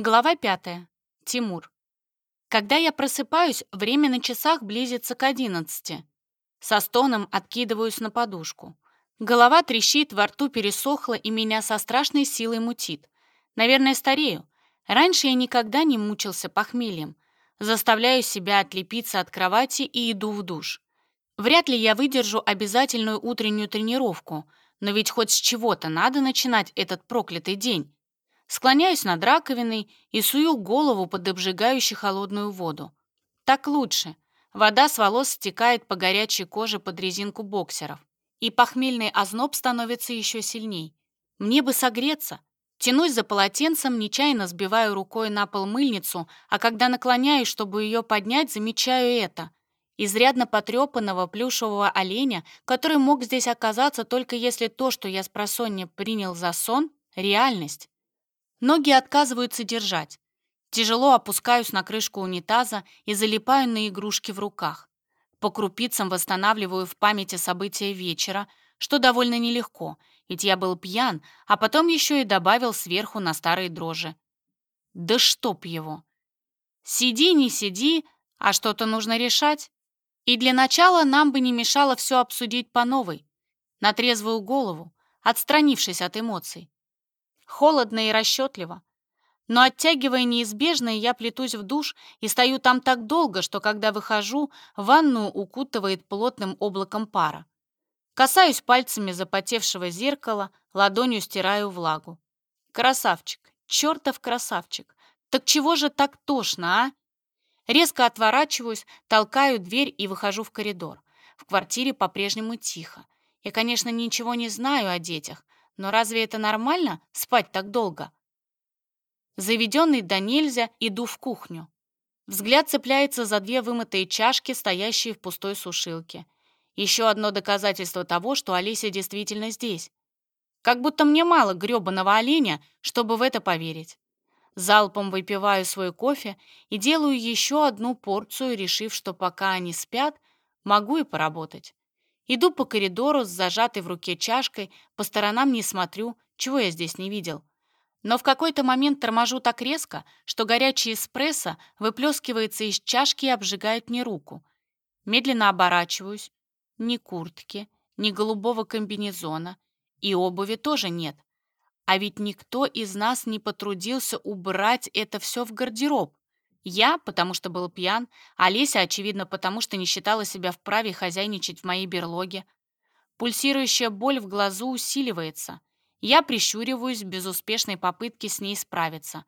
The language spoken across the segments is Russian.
Глава пятая. Тимур. Когда я просыпаюсь, время на часах близится к одиннадцати. Со стоном откидываюсь на подушку. Голова трещит, во рту пересохло, и меня со страшной силой мутит. Наверное, старею. Раньше я никогда не мучился похмельем. Заставляю себя отлепиться от кровати и иду в душ. Вряд ли я выдержу обязательную утреннюю тренировку, но ведь хоть с чего-то надо начинать этот проклятый день. Склоняюсь над раковиной и сую голову под обжигающую холодную воду. Так лучше. Вода с волос стекает по горячей коже под резинку боксеров. И похмельный озноб становится еще сильней. Мне бы согреться. Тянусь за полотенцем, нечаянно сбиваю рукой на пол мыльницу, а когда наклоняюсь, чтобы ее поднять, замечаю это. Изрядно потрепанного плюшевого оленя, который мог здесь оказаться только если то, что я с просонья принял за сон, — реальность. Ноги отказываются держать. Тяжело опускаюсь на крышку унитаза и залипаю на игрушки в руках. По крупицам восстанавливаю в памяти события вечера, что довольно нелегко, ведь я был пьян, а потом еще и добавил сверху на старые дрожжи. Да чтоб его! Сиди, не сиди, а что-то нужно решать. И для начала нам бы не мешало все обсудить по новой, на трезвую голову, отстранившись от эмоций холодно и расчетливо. Но оттягивая неизбежное, я плетусь в душ и стою там так долго, что когда выхожу, ванную укутывает плотным облаком пара. Касаюсь пальцами запотевшего зеркала, ладонью стираю влагу. Красавчик, чертов красавчик. Так чего же так тошно, а? Резко отворачиваюсь, толкаю дверь и выхожу в коридор. В квартире по-прежнему тихо. Я, конечно, ничего не знаю о детях, но разве это нормально — спать так долго? Заведенный до нельзя, иду в кухню. Взгляд цепляется за две вымытые чашки, стоящие в пустой сушилке. Еще одно доказательство того, что Олеся действительно здесь. Как будто мне мало грёбаного оленя, чтобы в это поверить. Залпом выпиваю свой кофе и делаю еще одну порцию, решив, что пока они спят, могу и поработать. Иду по коридору с зажатой в руке чашкой, по сторонам не смотрю, чего я здесь не видел. Но в какой-то момент торможу так резко, что горячий эспрессо выплескивается из чашки и обжигает мне руку. Медленно оборачиваюсь. Ни куртки, ни голубого комбинезона. И обуви тоже нет. А ведь никто из нас не потрудился убрать это все в гардероб. Я, потому что был пьян, Олеся, очевидно, потому что не считала себя вправе хозяйничать в моей берлоге. Пульсирующая боль в глазу усиливается. Я прищуриваюсь в безуспешной попытке с ней справиться.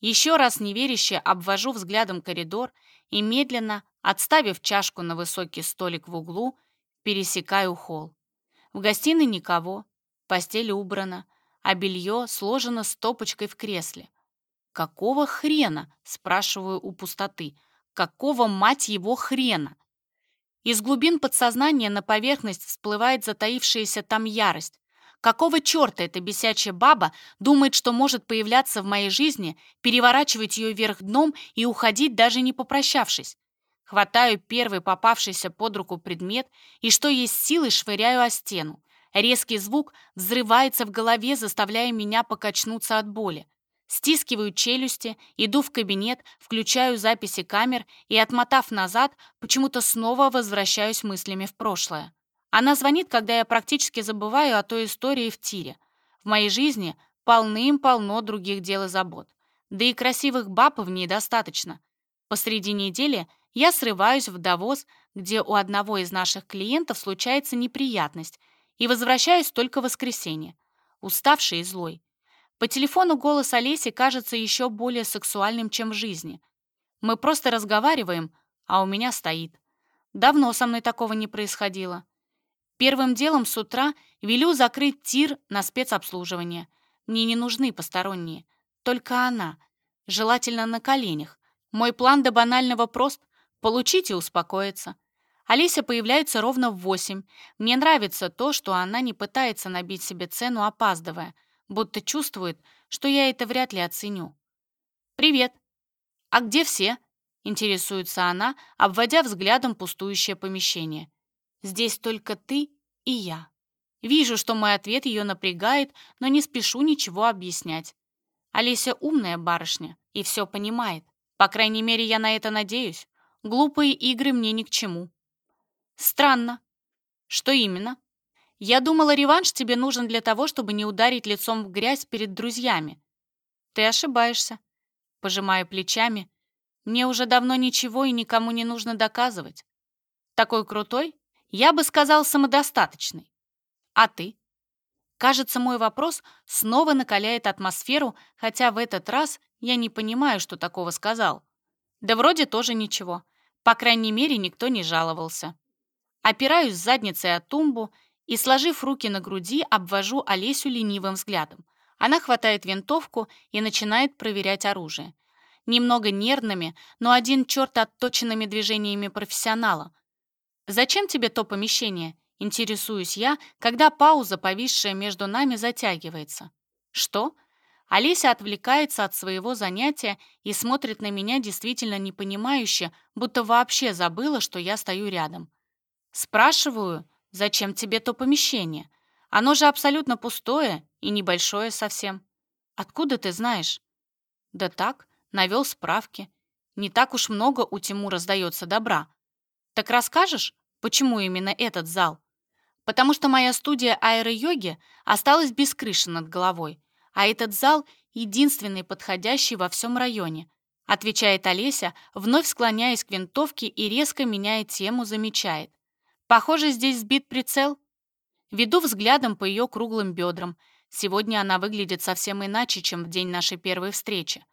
Еще раз неверяще обвожу взглядом коридор и медленно, отставив чашку на высокий столик в углу, пересекаю холл. В гостиной никого, постель убрана, а белье сложено стопочкой в кресле. «Какого хрена?» — спрашиваю у пустоты. «Какого, мать его, хрена?» Из глубин подсознания на поверхность всплывает затаившаяся там ярость. Какого черта эта бесячая баба думает, что может появляться в моей жизни, переворачивать ее вверх дном и уходить, даже не попрощавшись? Хватаю первый попавшийся под руку предмет и, что есть силы, швыряю о стену. Резкий звук взрывается в голове, заставляя меня покачнуться от боли. Стискиваю челюсти, иду в кабинет, включаю записи камер и, отмотав назад, почему-то снова возвращаюсь мыслями в прошлое. Она звонит, когда я практически забываю о той истории в тире. В моей жизни полным-полно других дел и забот. Да и красивых баб в ней достаточно. Посреди недели я срываюсь в Давос, где у одного из наших клиентов случается неприятность, и возвращаюсь только в воскресенье, уставший и злой. По телефону голос Олеси кажется еще более сексуальным, чем в жизни. Мы просто разговариваем, а у меня стоит. Давно со мной такого не происходило. Первым делом с утра велю закрыть тир на спецобслуживание. Мне не нужны посторонние. Только она. Желательно на коленях. Мой план до банального прост — получить и успокоиться. Олеся появляется ровно в восемь. Мне нравится то, что она не пытается набить себе цену, опаздывая будто чувствует, что я это вряд ли оценю. «Привет! А где все?» — интересуется она, обводя взглядом пустующее помещение. «Здесь только ты и я». Вижу, что мой ответ ее напрягает, но не спешу ничего объяснять. Олеся умная барышня и все понимает. По крайней мере, я на это надеюсь. Глупые игры мне ни к чему. Странно. Что именно? Я думала, реванш тебе нужен для того, чтобы не ударить лицом в грязь перед друзьями. Ты ошибаешься. Пожимаю плечами. Мне уже давно ничего и никому не нужно доказывать. Такой крутой? Я бы сказал, самодостаточный. А ты? Кажется, мой вопрос снова накаляет атмосферу, хотя в этот раз я не понимаю, что такого сказал. Да вроде тоже ничего. По крайней мере, никто не жаловался. Опираюсь задницей о тумбу и, сложив руки на груди, обвожу Олесю ленивым взглядом. Она хватает винтовку и начинает проверять оружие. Немного нервными, но один черт отточенными движениями профессионала. «Зачем тебе то помещение?» Интересуюсь я, когда пауза, повисшая между нами, затягивается. «Что?» Олеся отвлекается от своего занятия и смотрит на меня действительно непонимающе, будто вообще забыла, что я стою рядом. Спрашиваю, зачем тебе то помещение? Оно же абсолютно пустое и небольшое совсем. Откуда ты знаешь? Да так, навел справки. Не так уж много у Тимура сдается добра. Так расскажешь, почему именно этот зал? потому что моя студия аэро-йоги осталась без крыши над головой, а этот зал единственный подходящий во всем районе, отвечает Олеся, вновь склоняясь к винтовке и резко меняя тему, замечает. Похоже, здесь сбит прицел. Веду взглядом по ее круглым бедрам. Сегодня она выглядит совсем иначе, чем в день нашей первой встречи.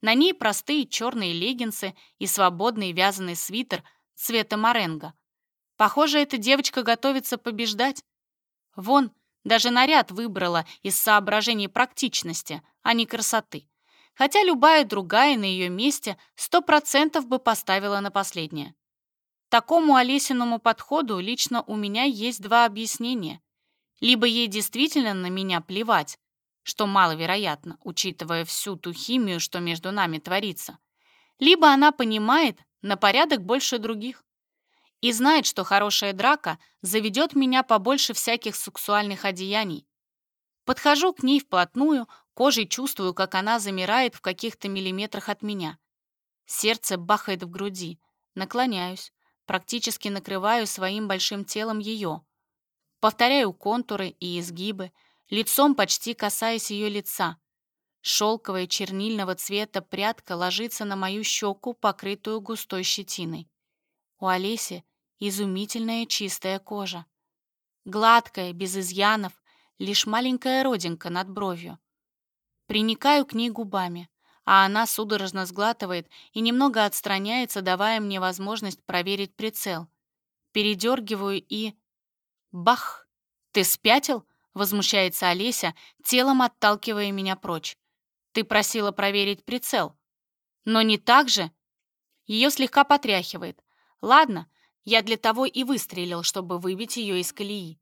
На ней простые черные леггинсы и свободный вязаный свитер цвета моренго. Похоже, эта девочка готовится побеждать. Вон, даже наряд выбрала из соображений практичности, а не красоты. Хотя любая другая на ее месте сто процентов бы поставила на последнее. Такому Олесиному подходу лично у меня есть два объяснения. Либо ей действительно на меня плевать, что маловероятно, учитывая всю ту химию, что между нами творится. Либо она понимает на порядок больше других и знает, что хорошая драка заведет меня побольше всяких сексуальных одеяний. Подхожу к ней вплотную, кожей чувствую, как она замирает в каких-то миллиметрах от меня. Сердце бахает в груди. Наклоняюсь, практически накрываю своим большим телом ее. Повторяю контуры и изгибы, лицом почти касаясь ее лица. Шелковая чернильного цвета прядка ложится на мою щеку, покрытую густой щетиной. У Олеси изумительная чистая кожа. Гладкая, без изъянов, лишь маленькая родинка над бровью. Приникаю к ней губами, а она судорожно сглатывает и немного отстраняется, давая мне возможность проверить прицел. Передергиваю и... Бах! Ты спятил? Возмущается Олеся, телом отталкивая меня прочь. Ты просила проверить прицел. Но не так же. Ее слегка потряхивает. Ладно, я для того и выстрелил, чтобы выбить ее из колеи.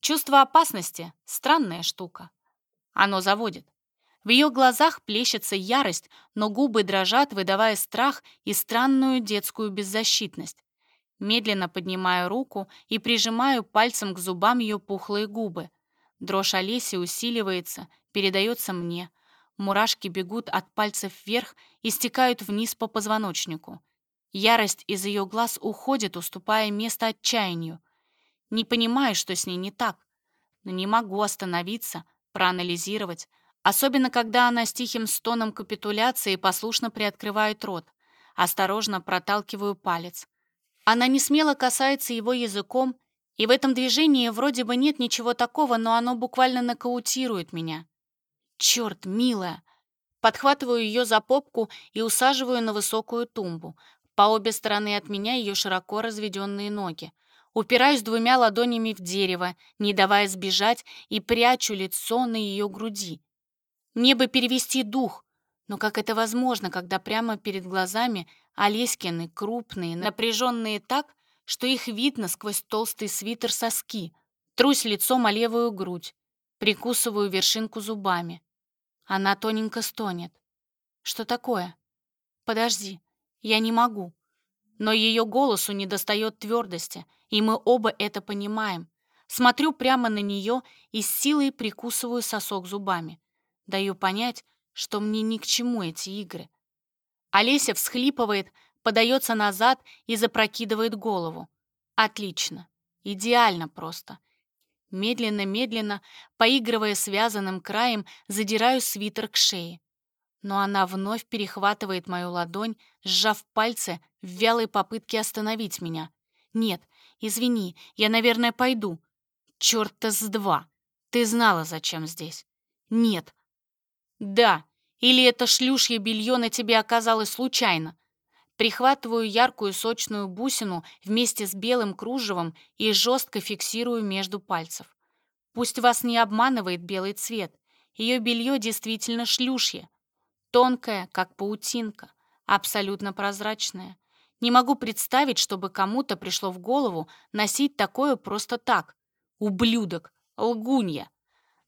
Чувство опасности — странная штука. Оно заводит. В ее глазах плещется ярость, но губы дрожат, выдавая страх и странную детскую беззащитность. Медленно поднимаю руку и прижимаю пальцем к зубам ее пухлые губы. Дрожь Олеси усиливается, передается мне. Мурашки бегут от пальцев вверх и стекают вниз по позвоночнику. Ярость из ее глаз уходит, уступая место отчаянию. Не понимаю, что с ней не так, но не могу остановиться, проанализировать, особенно когда она с тихим стоном капитуляции послушно приоткрывает рот. Осторожно проталкиваю палец. Она не смело касается его языком, и в этом движении вроде бы нет ничего такого, но оно буквально нокаутирует меня. Черт, милая! Подхватываю ее за попку и усаживаю на высокую тумбу. По обе стороны от меня ее широко разведенные ноги. Упираюсь двумя ладонями в дерево, не давая сбежать, и прячу лицо на ее груди. Мне бы перевести дух, но как это возможно, когда прямо перед глазами Олеськины крупные, напряженные так, что их видно сквозь толстый свитер соски. Трусь лицом о левую грудь, прикусываю вершинку зубами. Она тоненько стонет. Что такое? Подожди, я не могу. Но ее голосу недостает твердости, и мы оба это понимаем. Смотрю прямо на нее и с силой прикусываю сосок зубами. Даю понять, что мне ни к чему эти игры. Олеся всхлипывает, подается назад и запрокидывает голову. Отлично. Идеально просто. Медленно-медленно, поигрывая связанным краем, задираю свитер к шее. Но она вновь перехватывает мою ладонь, сжав пальцы в вялой попытке остановить меня. «Нет, извини, я, наверное, пойду». «Чёрта с два! Ты знала, зачем здесь?» «Нет». «Да, или это шлюшье белье на тебе оказалось случайно?» Прихватываю яркую сочную бусину вместе с белым кружевом и жестко фиксирую между пальцев. Пусть вас не обманывает белый цвет. Ее белье действительно шлюшье. Тонкое, как паутинка, абсолютно прозрачное. Не могу представить, чтобы кому-то пришло в голову носить такое просто так. Ублюдок, лгунья.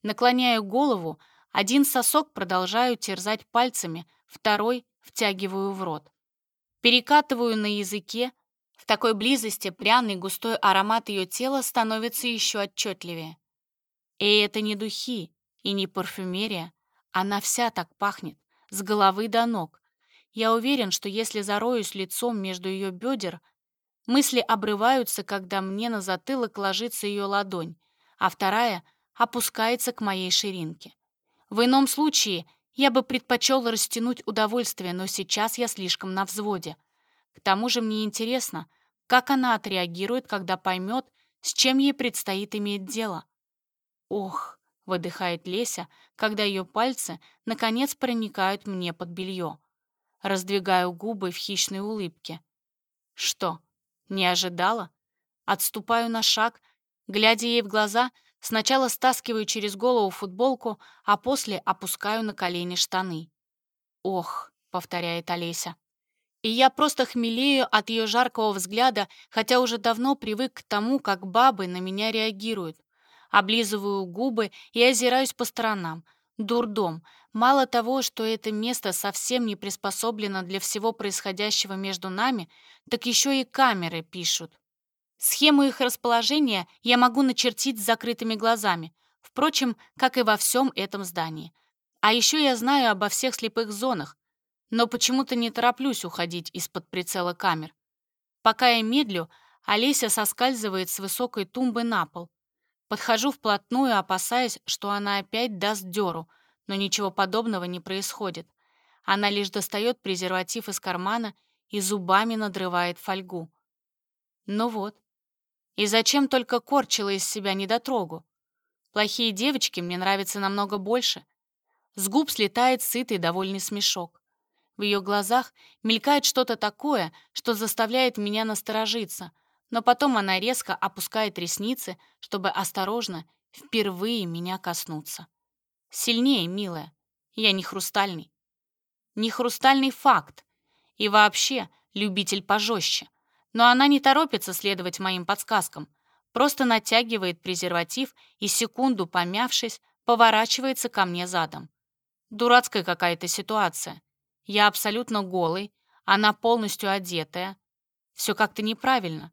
Наклоняю голову, один сосок продолжаю терзать пальцами, второй втягиваю в рот. Перекатываю на языке. В такой близости пряный густой аромат ее тела становится еще отчетливее. И это не духи и не парфюмерия. Она вся так пахнет, с головы до ног. Я уверен, что если зароюсь лицом между ее бедер, мысли обрываются, когда мне на затылок ложится ее ладонь, а вторая опускается к моей ширинке. В ином случае я бы предпочел растянуть удовольствие, но сейчас я слишком на взводе. К тому же мне интересно, как она отреагирует, когда поймет, с чем ей предстоит иметь дело. «Ох!» — выдыхает Леся, когда ее пальцы, наконец, проникают мне под белье. Раздвигаю губы в хищной улыбке. «Что, не ожидала?» Отступаю на шаг, глядя ей в глаза, Сначала стаскиваю через голову футболку, а после опускаю на колени штаны. «Ох», — повторяет Олеся. И я просто хмелею от ее жаркого взгляда, хотя уже давно привык к тому, как бабы на меня реагируют. Облизываю губы и озираюсь по сторонам. Дурдом. Мало того, что это место совсем не приспособлено для всего происходящего между нами, так еще и камеры пишут. Схему их расположения я могу начертить с закрытыми глазами, впрочем, как и во всем этом здании. А еще я знаю обо всех слепых зонах, но почему-то не тороплюсь уходить из-под прицела камер. Пока я медлю, Олеся соскальзывает с высокой тумбы на пол. Подхожу вплотную, опасаясь, что она опять даст дёру, но ничего подобного не происходит. Она лишь достает презерватив из кармана и зубами надрывает фольгу. Ну вот, и зачем только корчила из себя недотрогу? Плохие девочки мне нравятся намного больше. С губ слетает сытый довольный смешок. В ее глазах мелькает что-то такое, что заставляет меня насторожиться, но потом она резко опускает ресницы, чтобы осторожно, впервые меня коснуться. Сильнее, милая. Я не хрустальный. Не хрустальный факт. И вообще любитель пожестче. Но она не торопится следовать моим подсказкам, просто натягивает презерватив и, секунду помявшись, поворачивается ко мне задом. Дурацкая какая-то ситуация. Я абсолютно голый, она полностью одетая. Все как-то неправильно.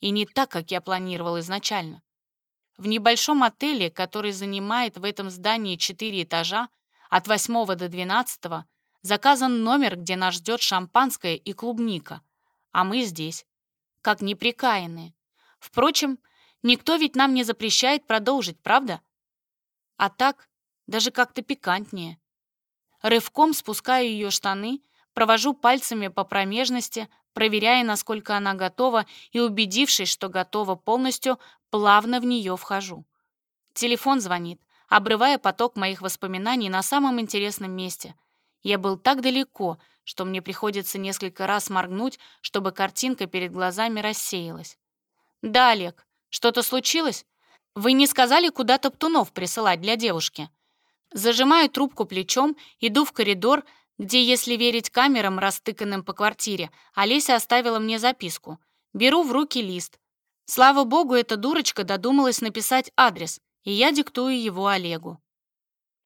И не так, как я планировал изначально. В небольшом отеле, который занимает в этом здании четыре этажа, от восьмого до двенадцатого, заказан номер, где нас ждет шампанское и клубника. А мы здесь как неприкаянные. Впрочем, никто ведь нам не запрещает продолжить, правда? А так, даже как-то пикантнее. Рывком спускаю ее штаны, провожу пальцами по промежности, проверяя, насколько она готова, и, убедившись, что готова полностью, плавно в нее вхожу. Телефон звонит, обрывая поток моих воспоминаний на самом интересном месте. Я был так далеко, что мне приходится несколько раз моргнуть, чтобы картинка перед глазами рассеялась. «Да, Олег, что-то случилось? Вы не сказали, куда топтунов присылать для девушки?» Зажимаю трубку плечом, иду в коридор, где, если верить камерам, растыканным по квартире, Олеся оставила мне записку. Беру в руки лист. Слава богу, эта дурочка додумалась написать адрес, и я диктую его Олегу.